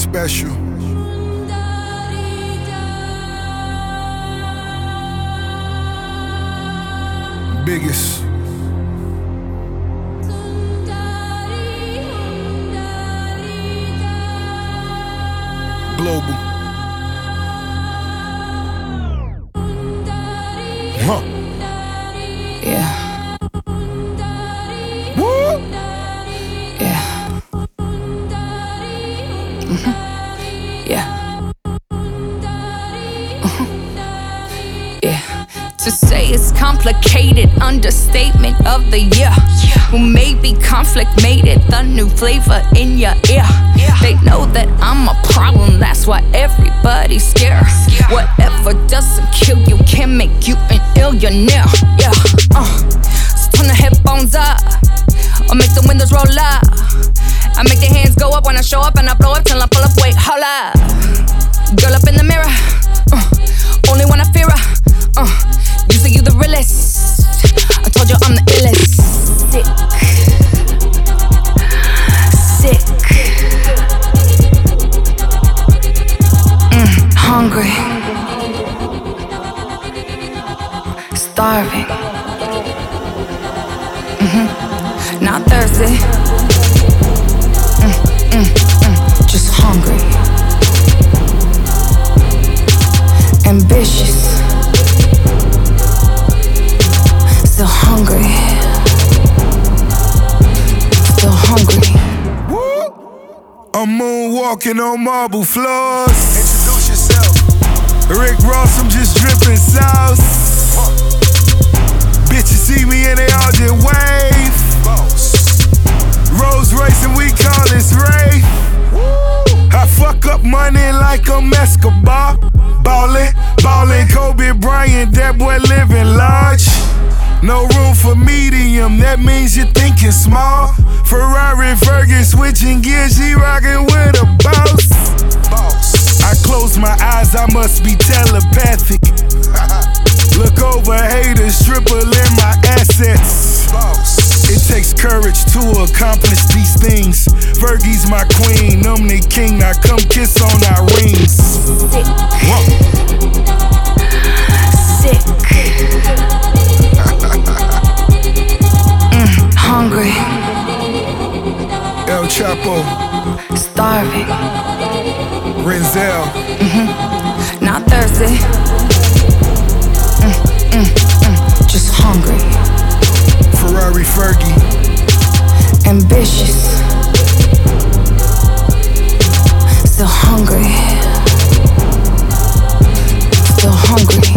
special. Biggest. Global. Huh. Yeah, To say it's complicated, understatement of the year. Well, maybe conflict made it the new flavor in your ear. They know that I'm a problem, that's why everybody's scared. Whatever doesn't kill you can make you an illionaire. Yeah, uh. So turn the headphones up, or make the windows roll up. I make the hands go up when I show up, and I blow up till I pull up. Wait, hold up. Girl up in the mirror, starving. Mhm. Not thirsty. Mm, mm, mm, just hungry. Ambitious. Still hungry. Still hungry. I'm moonwalking on marble floors. Introduce yourself. Rick Ross, I'm just dripping sauce. Racing, we call this rave. I fuck up money like I'm Escobar. Ballin', ballin', Kobe Bryant, that boy living large. No room for medium, that means you're thinking small. Ferrari, Fergie, switching gears, she rockin' with a boss. Boss. I close my eyes, I must be telepathic. Look over haters, triple in my courage to accomplish these things. Fergie's my queen, I'm the king. Now come kiss on our rings. Sick, Whoa. sick. Mm, hungry, El Chapo, starving. Renzel, Not thirsty. Mm, mm, mm, just hungry. Ferrari Fergie. Ambitious. Still hungry. Still hungry.